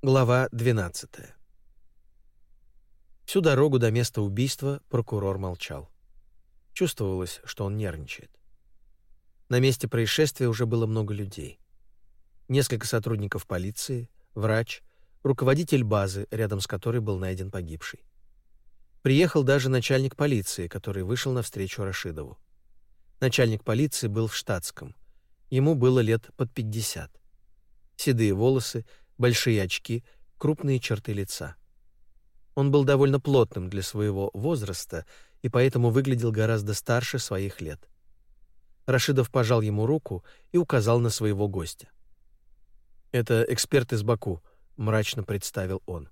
Глава 12. Всю дорогу до места убийства прокурор молчал. Чувствовалось, что он нервничает. На месте происшествия уже было много людей. Несколько сотрудников полиции, врач, руководитель базы, рядом с которой был найден погибший. Приехал даже начальник полиции, который вышел навстречу Рашидову. Начальник полиции был в штатском. Ему было лет под 50. Седые волосы, большие очки, крупные черты лица. Он был довольно плотным для своего возраста и поэтому выглядел гораздо старше своих лет. Рашидов пожал ему руку и указал на своего гостя. «Это эксперт из Баку», — мрачно представил он.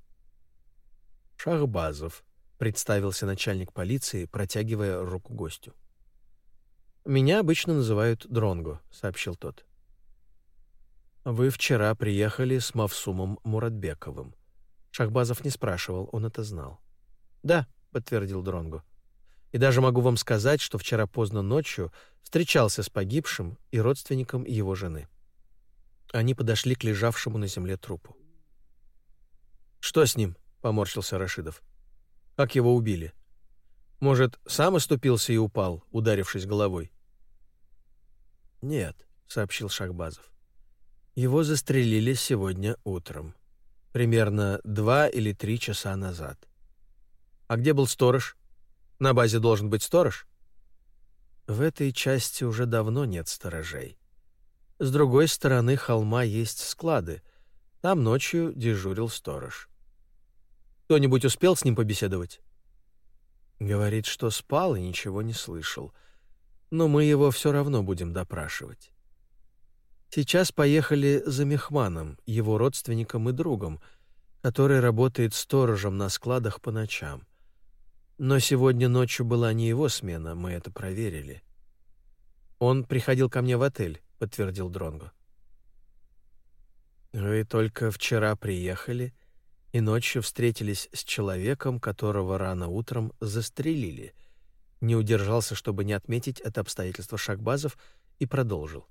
«Шахбазов», — представился начальник полиции, протягивая руку гостю. «Меня обычно называют Дронго», — сообщил тот. «Вы вчера приехали с Мавсумом Муратбековым». Шахбазов не спрашивал, он это знал. «Да», — подтвердил Дронго. «И даже могу вам сказать, что вчера поздно ночью встречался с погибшим и родственником его жены». Они подошли к лежавшему на земле трупу. «Что с ним?» — поморщился Рашидов. «Как его убили? Может, сам оступился и упал, ударившись головой?» «Нет», — сообщил Шахбазов. Его застрелили сегодня утром. Примерно два или три часа назад. А где был сторож? На базе должен быть сторож? В этой части уже давно нет сторожей. С другой стороны холма есть склады. Там ночью дежурил сторож. Кто-нибудь успел с ним побеседовать? Говорит, что спал и ничего не слышал. Но мы его все равно будем допрашивать. Сейчас поехали за Мехманом, его родственником и другом, который работает сторожем на складах по ночам. Но сегодня ночью была не его смена, мы это проверили. Он приходил ко мне в отель, подтвердил Дронго. Вы только вчера приехали и ночью встретились с человеком, которого рано утром застрелили. Не удержался, чтобы не отметить это обстоятельство Шахбазов, и продолжил.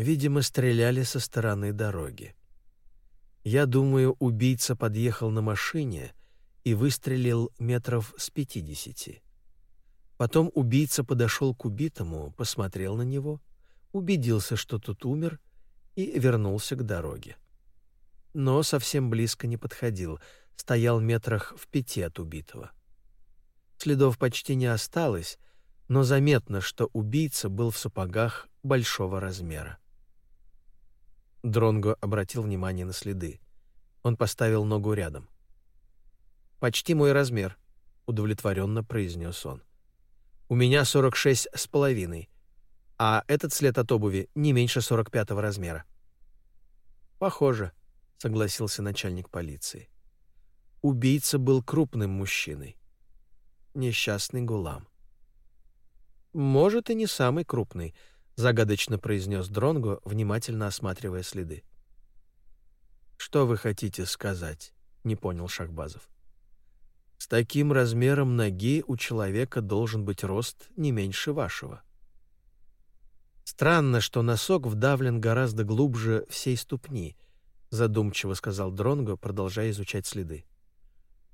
Видимо, стреляли со стороны дороги. Я думаю, убийца подъехал на машине и выстрелил метров с пятидесяти. Потом убийца подошел к убитому, посмотрел на него, убедился, что тот умер, и вернулся к дороге. Но совсем близко не подходил, стоял метрах в пяти от убитого. Следов почти не осталось, но заметно, что убийца был в сапогах большого размера. Дронго обратил внимание на следы. Он поставил ногу рядом. «Почти мой размер», — удовлетворенно произнес он. «У меня 46 с половиной, а этот след от обуви не меньше 45 размера». «Похоже», — согласился начальник полиции. Убийца был крупным мужчиной. Несчастный Гулам. «Может, и не самый крупный», загадочно произнес Дронго, внимательно осматривая следы. Что вы хотите сказать? не понял Шахбазов. С таким размером ноги у человека должен быть рост не меньше вашего. Странно, что носок вдавлен гораздо глубже всей ступни, задумчиво сказал Дронго, продолжая изучать следы.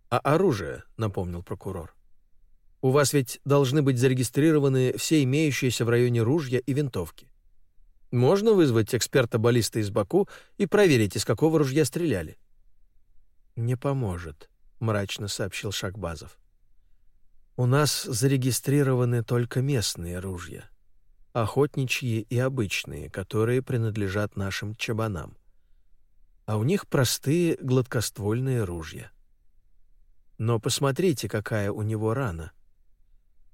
А оружие, напомнил прокурор. У вас ведь должны быть зарегистрированы все имеющиеся в районе ружья и винтовки. Можно вызвать эксперта-баллиста из Баку и проверить, из какого ружья стреляли. Не поможет, мрачно сообщил Шакбазов. У нас зарегистрированы только местные ружья, охотничьи и обычные, которые принадлежат нашим чабанам. А у них простые гладкоствольные ружья. Но посмотрите, какая у него рана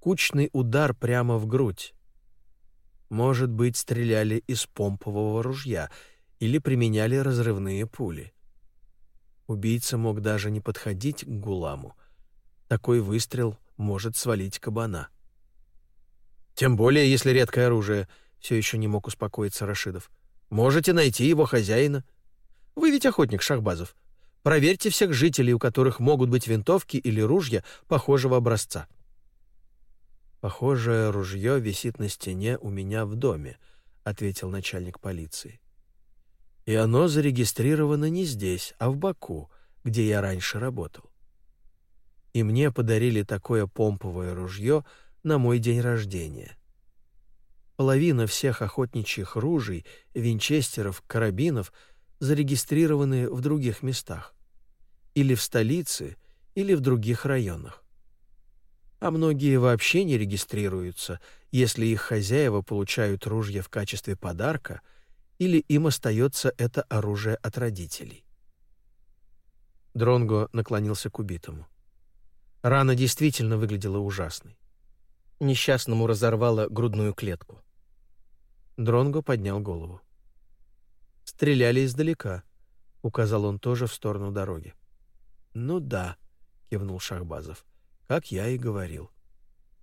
кучный удар прямо в грудь. Может быть, стреляли из помпового ружья или применяли разрывные пули. Убийца мог даже не подходить к Гуламу. Такой выстрел может свалить кабана. Тем более, если редкое оружие, все еще не мог успокоиться Рашидов. Можете найти его хозяина. Вы ведь охотник Шахбазов. Проверьте всех жителей, у которых могут быть винтовки или ружья похожего образца. Похожее ружье висит на стене у меня в доме, ответил начальник полиции. И оно зарегистрировано не здесь, а в Баку, где я раньше работал. И мне подарили такое помповое ружье на мой день рождения. Половина всех охотничьих ружей, винчестеров, карабинов зарегистрированы в других местах. Или в столице, или в других районах. А многие вообще не регистрируются, если их хозяева получают ружья в качестве подарка или им остается это оружие от родителей. Дронго наклонился к убитому. Рана действительно выглядела ужасной. Несчастному разорвало грудную клетку. Дронго поднял голову. «Стреляли издалека», — указал он тоже в сторону дороги. «Ну да», — кивнул Шахбазов, — «как я и говорил».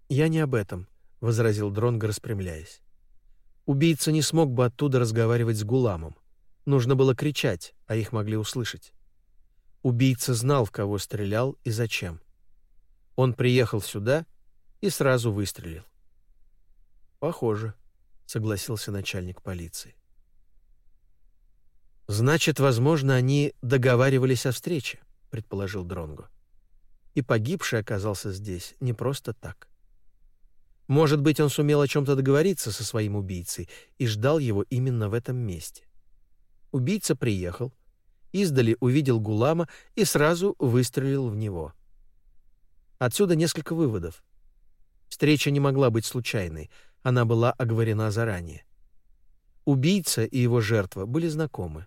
«Я не об этом», — возразил Дронго, распрямляясь. «Убийца не смог бы оттуда разговаривать с Гуламом. Нужно было кричать, а их могли услышать. Убийца знал, в кого стрелял и зачем. Он приехал сюда и сразу выстрелил. «Похоже», — согласился начальник полиции. «Значит, возможно, они договаривались о встрече», — предположил Дронго. «И погибший оказался здесь не просто так. Может быть, он сумел о чем-то договориться со своим убийцей и ждал его именно в этом месте. Убийца приехал, издали увидел Гулама и сразу выстрелил в него. Отсюда несколько выводов. Встреча не могла быть случайной, она была оговорена заранее. Убийца и его жертва были знакомы.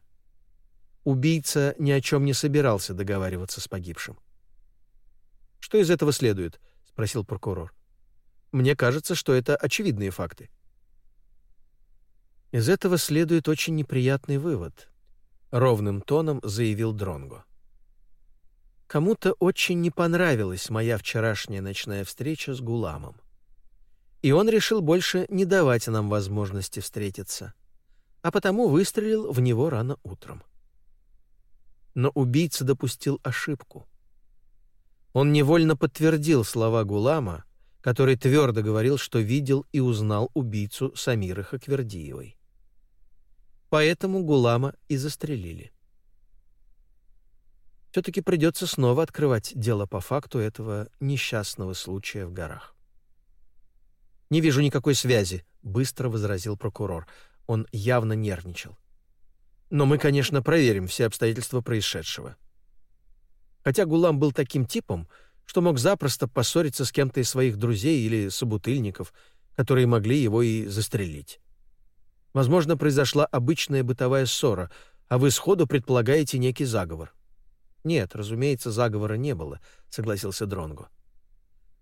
Убийца ни о чем не собирался договариваться с погибшим. «Что из этого следует?» — спросил прокурор. «Мне кажется, что это очевидные факты». Из этого следует очень неприятный вывод, ровным тоном заявил Дронго. Кому-то очень не понравилась моя вчерашняя ночная встреча с Гуламом. И он решил больше не давать нам возможности встретиться, а потому выстрелил в него рано утром. Но убийца допустил ошибку. Он невольно подтвердил слова Гулама, который твердо говорил, что видел и узнал убийцу Самиры Хаквердиевой. Поэтому Гулама и застрелили. Все-таки придется снова открывать дело по факту этого несчастного случая в горах. «Не вижу никакой связи», — быстро возразил прокурор. Он явно нервничал. «Но мы, конечно, проверим все обстоятельства происшедшего». Хотя Гулам был таким типом, что мог запросто поссориться с кем-то из своих друзей или собутыльников, которые могли его и застрелить. Возможно, произошла обычная бытовая ссора, а вы сходу предполагаете некий заговор. Нет, разумеется, заговора не было, согласился Дронго.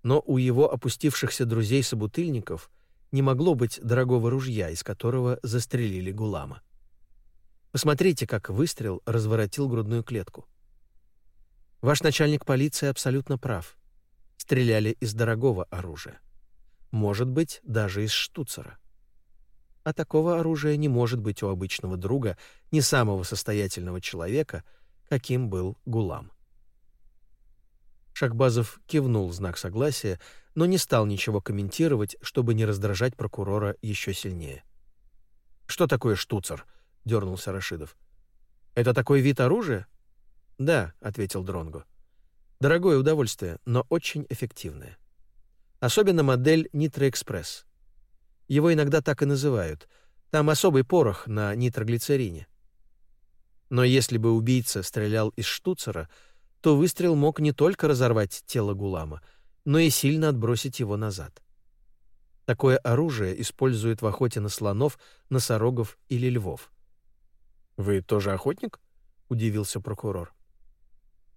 Но у его опустившихся друзей-собутыльников не могло быть дорогого ружья, из которого застрелили Гулама. Посмотрите, как выстрел разворотил грудную клетку. Ваш начальник полиции абсолютно прав. Стреляли из дорогого оружия. Может быть, даже из штуцера а такого оружия не может быть у обычного друга, не самого состоятельного человека, каким был Гулам. Шахбазов кивнул знак согласия, но не стал ничего комментировать, чтобы не раздражать прокурора еще сильнее. «Что такое штуцер?» — дернулся Рашидов. «Это такой вид оружия?» «Да», — ответил Дронго. «Дорогое удовольствие, но очень эффективное. Особенно модель Нитроэкспресс. Его иногда так и называют. Там особый порох на нитроглицерине. Но если бы убийца стрелял из штуцера, то выстрел мог не только разорвать тело Гулама, но и сильно отбросить его назад. Такое оружие используют в охоте на слонов, носорогов или львов. «Вы тоже охотник?» — удивился прокурор.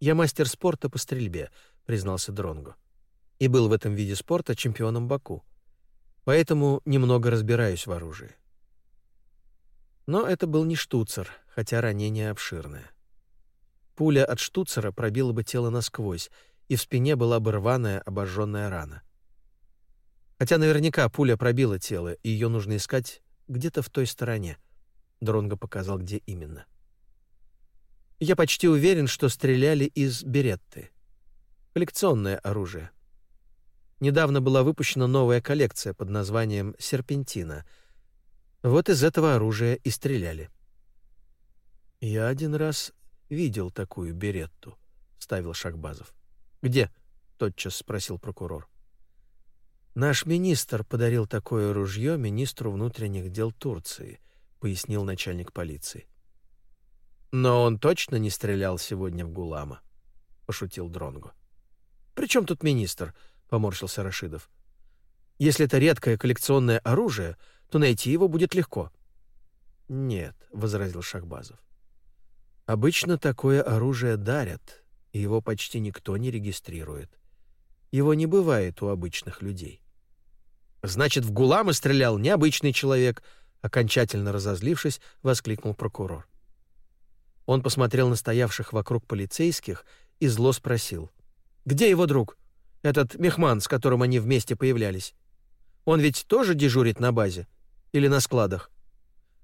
«Я мастер спорта по стрельбе», — признался Дронго. «И был в этом виде спорта чемпионом Баку поэтому немного разбираюсь в оружии. Но это был не штуцер, хотя ранение обширное. Пуля от штуцера пробила бы тело насквозь, и в спине была бы рваная обожженная рана. Хотя наверняка пуля пробила тело, и ее нужно искать где-то в той стороне. Дронго показал, где именно. Я почти уверен, что стреляли из беретты. Коллекционное оружие. Недавно была выпущена новая коллекция под названием «Серпентина». Вот из этого оружия и стреляли. Я один раз видел такую беретту, ставил Шахбазов. Где? тотчас спросил прокурор. Наш министр подарил такое ружье министру внутренних дел Турции, пояснил начальник полиции. Но он точно не стрелял сегодня в Гулама, пошутил Дронго. При чем тут министр? поморщился Рашидов. Если это редкое коллекционное оружие, то найти его будет легко. Нет, возразил Шахбазов. Обычно такое оружие дарят, и его почти никто не регистрирует. Его не бывает у обычных людей. Значит, в Гулама стрелял необычный человек, окончательно разозлившись, воскликнул прокурор. Он посмотрел на стоявших вокруг полицейских и зло спросил: "Где его друг? Этот Мехман, с которым они вместе появлялись? Он ведь тоже дежурит на базе или на складах?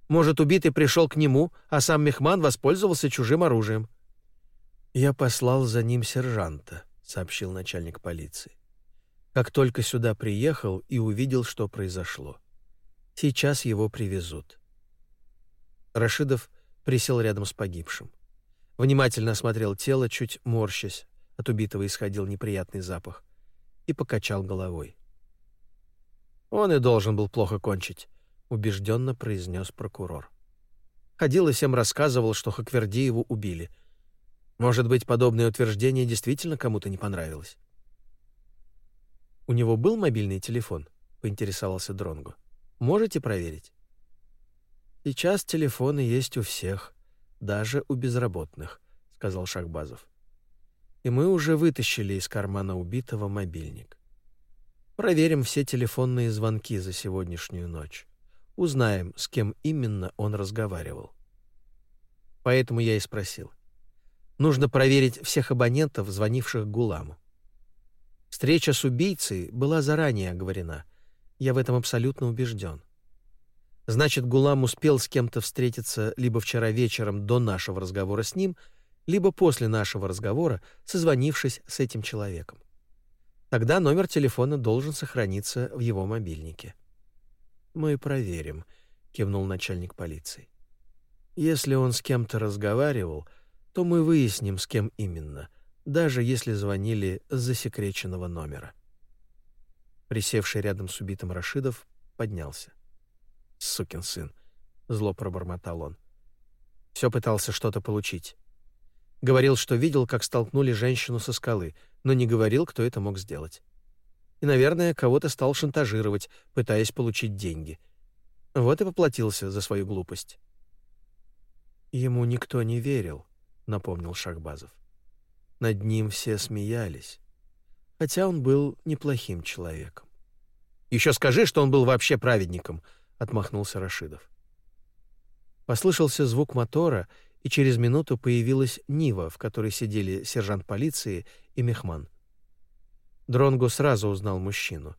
Может, убитый пришел к нему, а сам Мехман воспользовался чужим оружием?" "Я послал за ним сержанта", сообщил начальник полиции. "Как только сюда приехал и увидел, что произошло. Сейчас его привезут". Рашидов присел рядом с погибшим. Внимательно осмотрел тело, чуть морщась, от убитого исходил неприятный запах, и покачал головой. «Он и должен был плохо кончить», — убежденно произнес прокурор. Ходил и всем рассказывал, что Хаквердиеву убили. Может быть, подобное утверждение действительно кому-то не понравилось. «У него был мобильный телефон?» — поинтересовался Дронгу. «Можете проверить?» Сейчас телефоны есть у всех, даже у безработных, сказал Шахбазов. И мы уже вытащили из кармана убитого мобильник. Проверим все телефонные звонки за сегодняшнюю ночь. Узнаем, с кем именно он разговаривал. Поэтому я и спросил. Нужно проверить всех абонентов, звонивших Гуламу. Встреча с убийцей была заранее оговорена. Я в этом абсолютно убежден. Значит, Гулам успел с кем-то встретиться либо вчера вечером до нашего разговора с ним, либо после нашего разговора, созвонившись с этим человеком. Тогда номер телефона должен сохраниться в его мобильнике. Мы проверим, кивнул начальник полиции. Если он с кем-то разговаривал, то мы выясним, с кем именно, даже если звонили с засекреченного номера. Присевший рядом с убитым Рашидов поднялся сукин сын, зло пробормотал он. Все пытался что-то получить. Говорил, что видел, как столкнули женщину со скалы, но не говорил, кто это мог сделать. И, наверное, кого-то стал шантажировать, пытаясь получить деньги. Вот и поплатился за свою глупость. Ему никто не верил, напомнил Шахбазов. Над ним все смеялись, хотя он был неплохим человеком. Еще скажи, что он был вообще праведником, отмахнулся Рашидов. Послышался звук мотора, и через минуту появилась Нива, в которой сидели сержант полиции и Мехман. Дронго сразу узнал мужчину.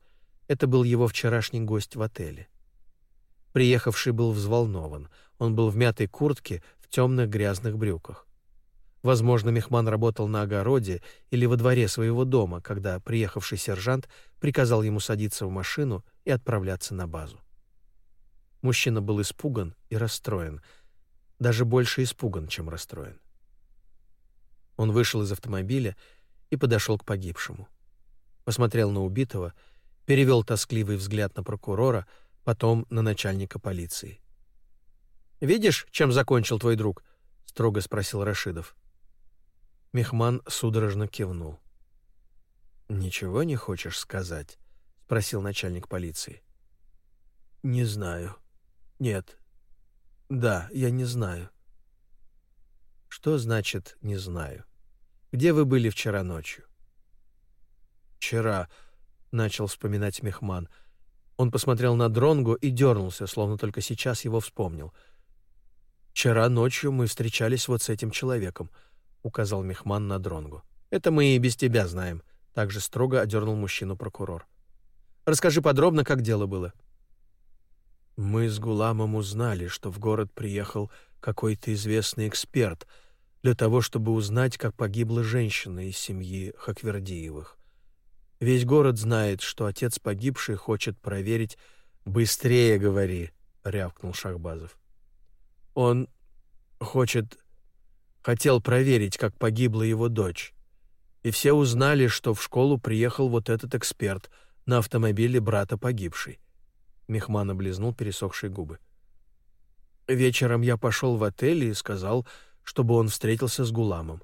Это был его вчерашний гость в отеле. Приехавший был взволнован. Он был в мятой куртке, в темных грязных брюках. Возможно, Мехман работал на огороде или во дворе своего дома, когда приехавший сержант приказал ему садиться в машину и отправляться на базу. Мужчина был испуган и расстроен, даже больше испуган, чем расстроен. Он вышел из автомобиля и подошел к погибшему. Посмотрел на убитого, перевел тоскливый взгляд на прокурора, потом на начальника полиции. «Видишь, чем закончил твой друг?» — строго спросил Рашидов. Мехман судорожно кивнул. «Ничего не хочешь сказать?» — спросил начальник полиции. «Не знаю», нет. Да, я не знаю. Что значит «не знаю»? Где вы были вчера ночью? Вчера, начал вспоминать Мехман. Он посмотрел на Дронгу и дернулся, словно только сейчас его вспомнил. Вчера ночью мы встречались вот с этим человеком, указал Мехман на Дронгу. Это мы и без тебя знаем, также строго одернул мужчину прокурор. Расскажи подробно, как дело было. Мы с Гуламом узнали, что в город приехал какой-то известный эксперт для того, чтобы узнать, как погибла женщина из семьи Хаквердиевых. Весь город знает, что отец погибшей хочет проверить «Быстрее говори», — рявкнул Шахбазов. «Он хочет Хотел проверить, как погибла его дочь. И все узнали, что в школу приехал вот этот эксперт на автомобиле брата погибшей. Мехман облизнул пересохшие губы. Вечером я пошел в отель и сказал, чтобы он встретился с Гуламом.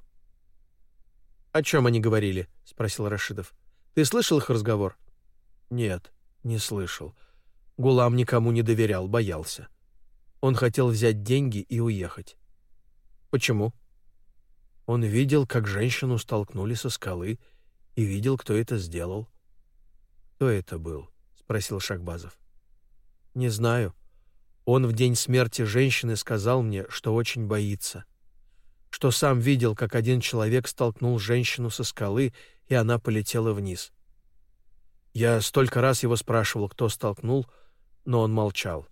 «О чем они говорили?» — спросил Рашидов. «Ты слышал их разговор?» «Нет, не слышал. Гулам никому не доверял, боялся. Он хотел взять деньги и уехать». «Почему?» Он видел, как женщину столкнули со скалы, и видел, кто это сделал. «Кто это был?» — спросил Шахбазов. «Не знаю. Он в день смерти женщины сказал мне, что очень боится» что сам видел, как один человек столкнул женщину со скалы, и она полетела вниз. Я столько раз его спрашивал, кто столкнул, но он молчал.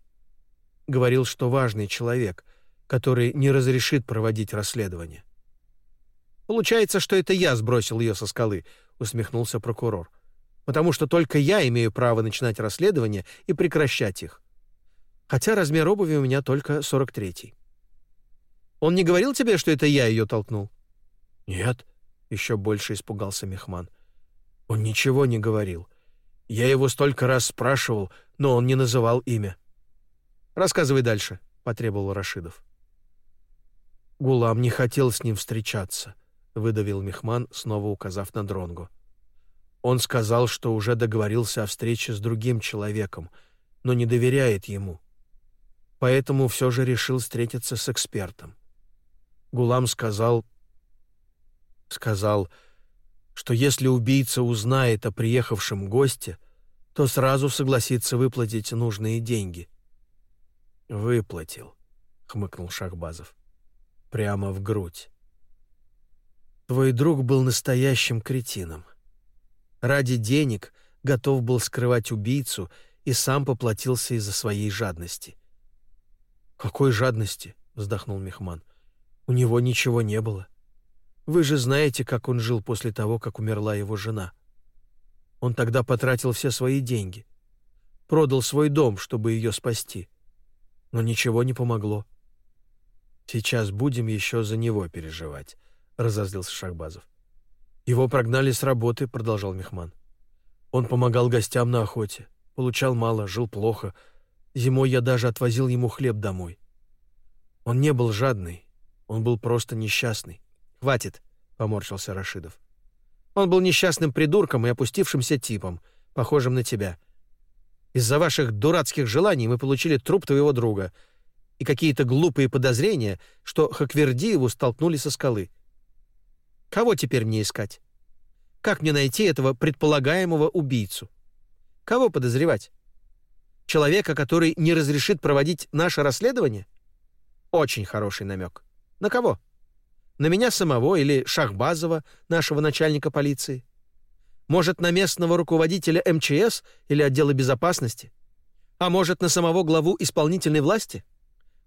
Говорил, что важный человек, который не разрешит проводить расследование. «Получается, что это я сбросил ее со скалы», — усмехнулся прокурор. «Потому что только я имею право начинать расследование и прекращать их. Хотя размер обуви у меня только 43-й». Он не говорил тебе, что это я ее толкнул?» «Нет», — еще больше испугался Мехман. «Он ничего не говорил. Я его столько раз спрашивал, но он не называл имя». «Рассказывай дальше», — потребовал Рашидов. Гулам не хотел с ним встречаться, выдавил Мехман, снова указав на Дронгу. Он сказал, что уже договорился о встрече с другим человеком, но не доверяет ему. Поэтому все же решил встретиться с экспертом. Гулам сказал... Сказал, что если убийца узнает о приехавшем госте, то сразу согласится выплатить нужные деньги. «Выплатил», — хмыкнул Шахбазов. «Прямо в грудь». «Твой друг был настоящим кретином. Ради денег готов был скрывать убийцу и сам поплатился из-за своей жадности». «Какой жадности?» — вздохнул Мехман. У него ничего не было. Вы же знаете, как он жил после того, как умерла его жена. Он тогда потратил все свои деньги. Продал свой дом, чтобы ее спасти. Но ничего не помогло. «Сейчас будем еще за него переживать», — разозлился Шахбазов. «Его прогнали с работы», — продолжал Мехман. «Он помогал гостям на охоте. Получал мало, жил плохо. Зимой я даже отвозил ему хлеб домой. Он не был жадный, он был просто несчастный. Хватит, поморщился Рашидов. Он был несчастным придурком и опустившимся типом, похожим на тебя. Из-за ваших дурацких желаний мы получили труп твоего друга и какие-то глупые подозрения, что Хаквердиеву столкнули со скалы. Кого теперь мне искать? Как мне найти этого предполагаемого убийцу? Кого подозревать? Человека, который не разрешит проводить наше расследование? Очень хороший намек. На кого? На меня самого или Шахбазова, нашего начальника полиции? Может, на местного руководителя МЧС или отдела безопасности? А может, на самого главу исполнительной власти?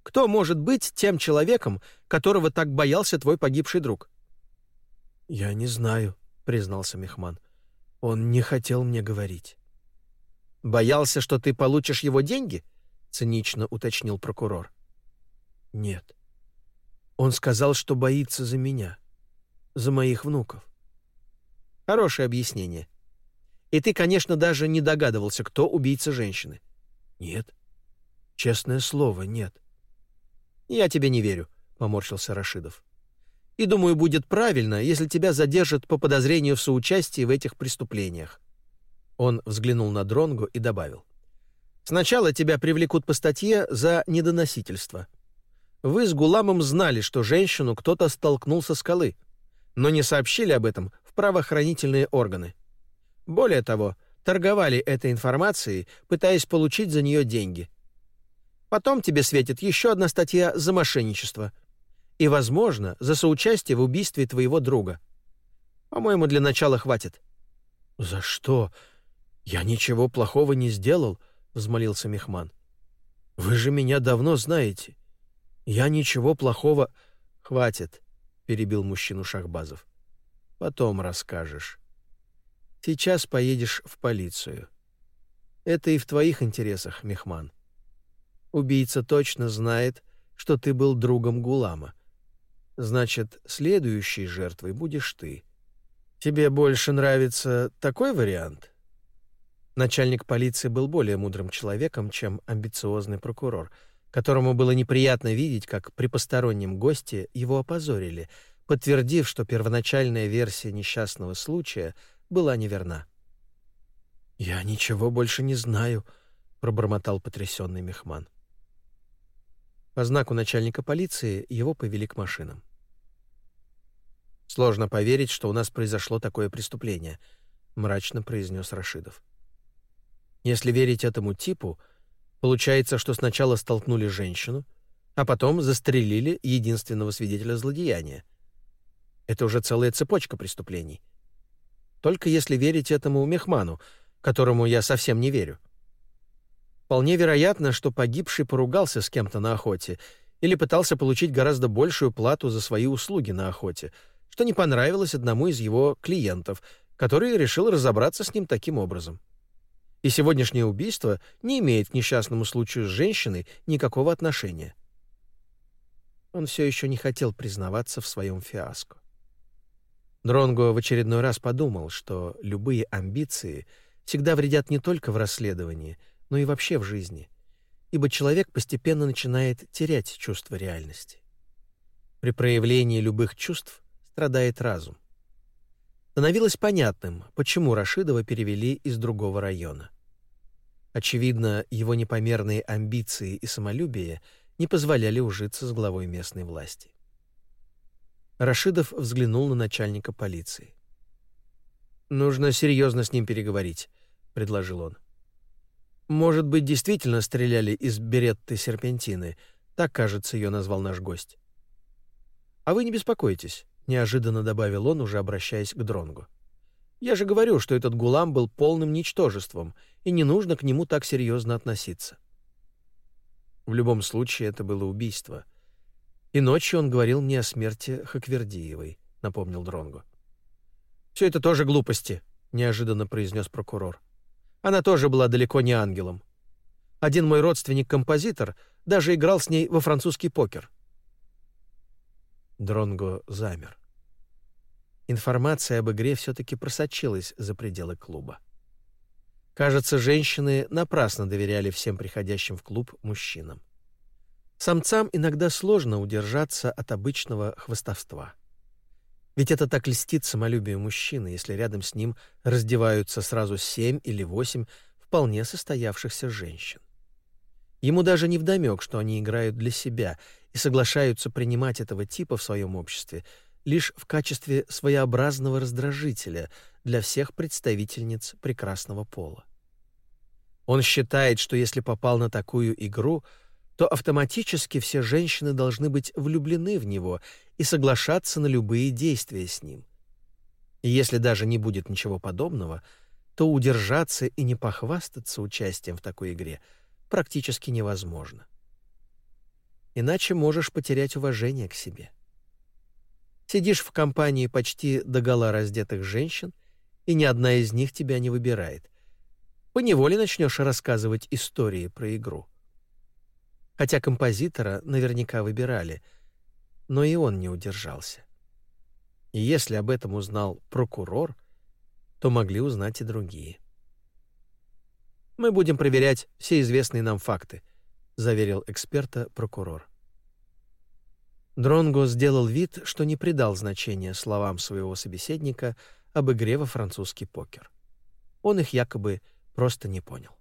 Кто может быть тем человеком, которого так боялся твой погибший друг? Я не знаю, признался Мехман. Он не хотел мне говорить. Боялся, что ты получишь его деньги? цинично уточнил прокурор. Нет. Он сказал, что боится за меня, за моих внуков. Хорошее объяснение. И ты, конечно, даже не догадывался, кто убийца женщины. Нет. Честное слово, нет. Я тебе не верю, поморщился Рашидов. И думаю, будет правильно, если тебя задержат по подозрению в соучастии в этих преступлениях. Он взглянул на Дронгу и добавил: Сначала тебя привлекут по статье за недоносительство. Вы с Гуламом знали, что женщину кто-то столкнул со скалы, но не сообщили об этом в правоохранительные органы. Более того, торговали этой информацией, пытаясь получить за нее деньги. Потом тебе светит еще одна статья за мошенничество и, возможно, за соучастие в убийстве твоего друга. По-моему, для начала хватит. За что? Я ничего плохого не сделал, взмолился Мехман. Вы же меня давно знаете. Я ничего плохого... Хватит, перебил мужчину Шахбазов. Потом расскажешь. Сейчас поедешь в полицию. Это и в твоих интересах, Мехман. Убийца точно знает, что ты был другом Гулама. Значит, следующей жертвой будешь ты. Тебе больше нравится такой вариант?» Начальник полиции был более мудрым человеком, чем амбициозный прокурор, которому было неприятно видеть, как при постороннем госте его опозорили, подтвердив, что первоначальная версия несчастного случая была неверна. «Я ничего больше не знаю», — пробормотал потрясенный Мехман. По знаку начальника полиции его повели к машинам. «Сложно поверить, что у нас произошло такое преступление», — мрачно произнес Рашидов. Если верить этому типу, получается, что сначала столкнули женщину, а потом застрелили единственного свидетеля злодеяния. Это уже целая цепочка преступлений. Только если верить этому Мехману, которому я совсем не верю. Вполне вероятно, что погибший поругался с кем-то на охоте или пытался получить гораздо большую плату за свои услуги на охоте, что не понравилось одному из его клиентов, который решил разобраться с ним таким образом и сегодняшнее убийство не имеет к несчастному случаю с женщиной никакого отношения. Он все еще не хотел признаваться в своем фиаско. Дронго в очередной раз подумал, что любые амбиции всегда вредят не только в расследовании, но и вообще в жизни, ибо человек постепенно начинает терять чувство реальности. При проявлении любых чувств страдает разум становилось понятным, почему Рашидова перевели из другого района. Очевидно, его непомерные амбиции и самолюбие не позволяли ужиться с главой местной власти. Рашидов взглянул на начальника полиции. «Нужно серьезно с ним переговорить», — предложил он. «Может быть, действительно стреляли из беретты серпентины, так, кажется, ее назвал наш гость. А вы не беспокойтесь неожиданно добавил он, уже обращаясь к Дронгу. Я же говорю, что этот гулам был полным ничтожеством, и не нужно к нему так серьезно относиться. В любом случае это было убийство. И ночью он говорил мне о смерти Хаквердиевой, напомнил Дронгу. Все это тоже глупости, неожиданно произнес прокурор. Она тоже была далеко не ангелом. Один мой родственник-композитор даже играл с ней во французский покер. Дронго замер. Информация об игре все-таки просочилась за пределы клуба. Кажется, женщины напрасно доверяли всем приходящим в клуб мужчинам. Самцам иногда сложно удержаться от обычного хвостовства. Ведь это так льстит самолюбию мужчины, если рядом с ним раздеваются сразу семь или восемь вполне состоявшихся женщин. Ему даже не вдомек, что они играют для себя и соглашаются принимать этого типа в своем обществе лишь в качестве своеобразного раздражителя для всех представительниц прекрасного пола. Он считает, что если попал на такую игру, то автоматически все женщины должны быть влюблены в него и соглашаться на любые действия с ним. И если даже не будет ничего подобного, то удержаться и не похвастаться участием в такой игре практически невозможно иначе можешь потерять уважение к себе. Сидишь в компании почти догола раздетых женщин, и ни одна из них тебя не выбирает. Поневоле начнешь рассказывать истории про игру. Хотя композитора наверняка выбирали, но и он не удержался. И если об этом узнал прокурор, то могли узнать и другие. Мы будем проверять все известные нам факты, заверил эксперта прокурор. Дронго сделал вид, что не придал значения словам своего собеседника об игре во французский покер. Он их якобы просто не понял.